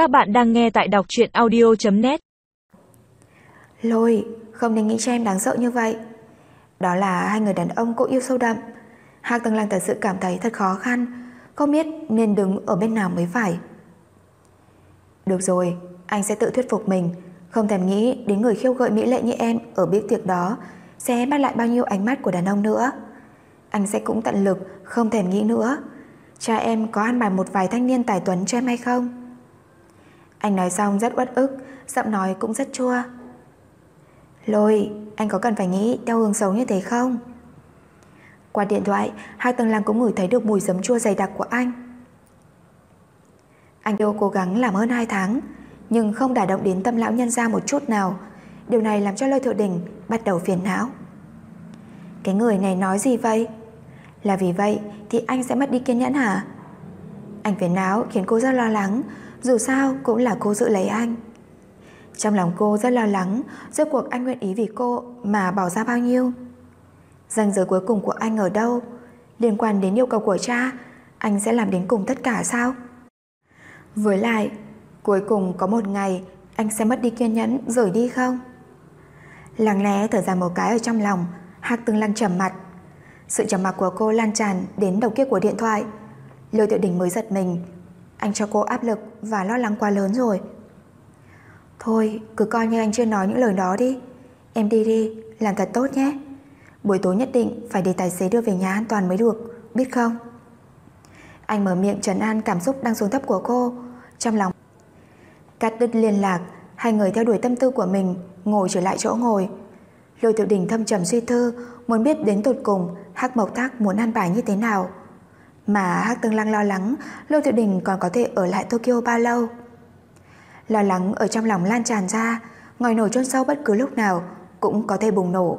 Các bạn đang nghe tại đọc truyện audio.net Lôi, không nên nghĩ cho em đáng sợ như vậy. Đó là hai người đàn ông cô yêu sâu đậm. Hạc Tầng Lăng thật sự cảm thấy thật khó khăn, không biết nên đứng ở bên nào mới phải. Được rồi, anh sẽ tự thuyết phục mình, không thèm nghĩ đến người khiêu gợi mỹ lệ như em ở bữa tiệc đó sẽ bắt lại bao nhiêu ánh mắt của đàn ông nữa. Anh sẽ cũng tận lực, không thèm nghĩ nữa. Cha em có ăn bài một vài thanh niên tài tuấn cho em hay không? Anh nói xong rất uất ức, giọng nói cũng rất chua. Lôi, anh có cần phải nghĩ theo hướng xấu như thế không? Qua điện thoại, hai tầng làng cũng ngửi thấy được mùi giấm chua dày đặc của anh. Anh yêu cố gắng làm hơn 2 tháng, nhưng không đả động đến tâm lão nhân ra một chút nào. Điều này làm cho Lôi Thiệu Đình bắt đầu phiền não. Cái người này nói gì vậy? Là vì vậy thì anh sẽ mất đi kiên nhẫn hả? Anh phiền não khiến cô rất lo lắng, dù sao cũng là cô giữ lấy anh. Trong lòng cô rất lo lắng, rốt cuộc anh nguyện ý vì cô mà bỏ ra bao nhiêu? Danh giới cuối cùng của anh ở đâu? Liên quan đến yêu cầu của cha, anh sẽ làm đến cùng tất cả sao? Với lại, cuối cùng có một ngày anh sẽ mất đi kiên nhẫn rời đi không? Lặng lẽ thở ra một cái ở trong lòng, Hạc từng lăng trầm mặt. Sự trầm mặc của cô lan tràn đến đầu kia của điện thoại. Lôi Tiểu Đình mới giật mình. Anh cho cô áp lực và lo lắng quá lớn rồi. Thôi, cứ coi như anh chưa nói những lời đó đi. Em đi đi, làm thật tốt nhé. Buổi tối nhất định phải để tài xế đưa về nhà an toàn mới được, biết không? Anh mở miệng trấn an cảm xúc đang xuống thấp của cô, trong lòng. Cắt đứt liên lạc, hai người theo đuổi tâm tư của mình, ngồi trở lại chỗ ngồi. Lôi Tiểu đỉnh thâm trầm suy tư, muốn biết đến tột cùng Hắc Mộc Thác muốn an bài như thế nào. Mà Hắc Tương Lăng lo lắng Lôi Tiểu Đình còn có thể ở lại Tokyo bao lâu. Lo lắng ở trong lòng lan tràn ra, ngòi nổ chôn sâu bất cứ lúc nào cũng có thể bùng nổ.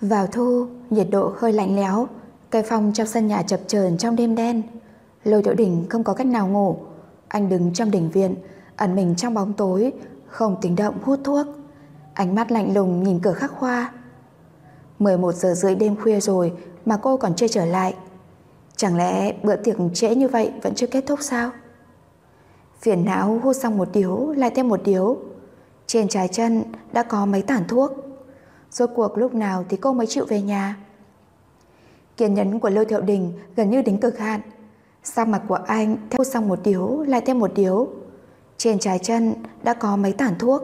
Vào thu, nhiệt độ hơi lạnh lẽo, cây phong trong sân nhà chập chờn trong đêm đen. Lôi Tiểu Đình không có cách nào ngủ, anh đứng trong đỉnh viện, ẩn mình trong bóng tối, không tính động hút thuốc. Ánh mắt lạnh lùng nhìn cửa khắc khoa. 11 giờ rưỡi đêm khuya rồi mà cô còn chưa trở lại. Chẳng lẽ bữa tiệc trễ như vậy vẫn chưa kết thúc sao? Phiền não hút xong một điếu, lại thêm một điếu. Trên trái chân đã có mấy tản thuốc. Rốt cuộc lúc nào thì cô mới chịu về nhà. Kiên nhẫn của Lôi Thiệu Đình gần như đến cực hạn. Sang mặt của anh theo hút xong một điếu, lại thêm một điếu. Trên trái chân đã có mấy tản thuốc.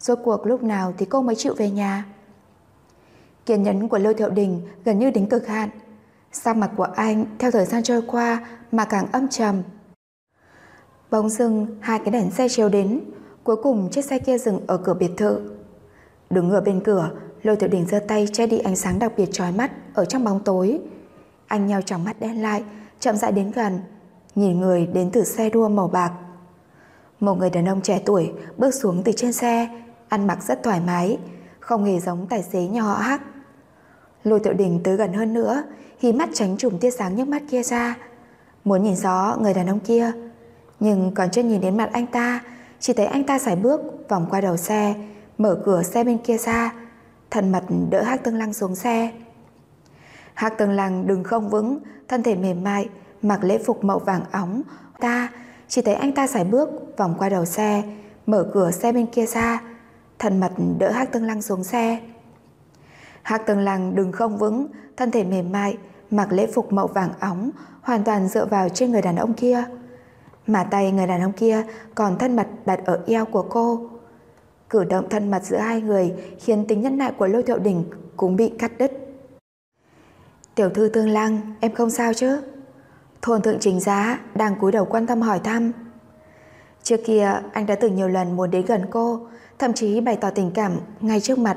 Rốt cuộc lúc nào thì cô mới chịu về nhà. Kiên nhẫn của Lôi Thiệu Đình gần như đến cực hạn. Sắc mặt của anh theo thời gian trôi qua mà càng âm trầm. Bỗng dưng hai cái đèn xe chiếu đến, cuối cùng chiếc xe kia dừng ở cửa biệt thự. Đứng ở bên cửa, Lôi Thiệu Đình giơ tay che đi ánh sáng đặc biệt chói mắt ở trong bóng tối. Anh nheo trong mắt đen lại, chậm rãi đến gần, nhìn người đến từ xe đua màu bạc. Một người đàn ông trẻ tuổi bước xuống từ trên xe, ăn mặc rất thoải mái, không hề giống tài xế nhà họ Hắc. Lôi Tiểu Đình tới gần hơn nữa, hí mắt tránh trùng tia sáng nhức mắt kia ra, muốn nhìn rõ người đàn ông kia, nhưng còn chưa nhìn đến mặt anh ta, chỉ thấy anh ta sải bước vòng qua đầu xe, mở cửa xe bên kia ra, thần mật đỡ Hắc Tương Lăng xuống xe. Hắc Tương Lăng đứng không vững, thân thể mềm mại, mặc lễ phục màu vàng óng, ta chỉ thấy anh ta sải bước vòng qua đầu xe, mở cửa xe bên kia ra, thần mật đỡ Hắc Tương Lăng xuống xe. Hạc Tường Lăng đứng không vững, thân thể mềm mại, mặc lễ phục màu vàng óng, hoàn toàn dựa vào trên người đàn ông kia. Mà tay người đàn ông kia còn thân mật đặt ở eo của cô. Cử động thân mật giữa hai người khiến tính nhân nại của Lôi Thiệu Đình cũng bị cắt đứt. Tiểu thư Tương Lăng, em không sao chứ? Thôn thượng Trình giá đang cúi đầu quan tâm hỏi thăm. Trước kia anh đã từng nhiều lần muốn đến gần cô, thậm chí bày tỏ tình cảm ngay trước mặt,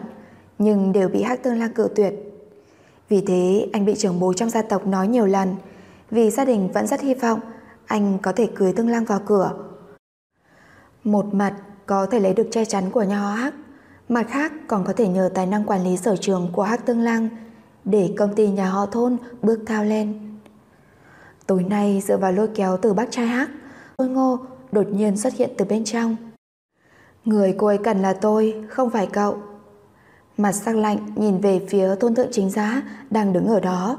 nhưng đều bị Hắc Tương Lang cự tuyệt. Vì thế anh bị trưởng bố trong gia tộc nói nhiều lần, vì gia đình vẫn rất hy vọng anh có thể cưới Tương Lang vào cửa. Một mặt có thể lấy được che chắn của nhà họ Hắc, mặt khác còn có thể nhờ tài năng quản lý sở trường của Hắc Tương Lang để công ty nhà họ thôn bước cao lên. Tối nay dựa vào lôi kéo từ bác trai Hắc, tôi ngô đột nhiên xuất hiện từ bên trong. Người cô ấy cần là tôi, không phải cậu. Mặt sắc lạnh nhìn về phía tôn thượng chính giá đang đứng ở đó.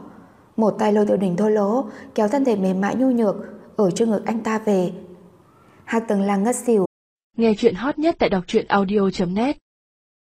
Một tay lôi tiểu đình thô lỗ, kéo thân thể mềm mại nhu nhược ở trước ngực anh ta về. Hạc Tường là ngất xỉu. Nghe chuyện hot nhất tại đọc truyện audio.net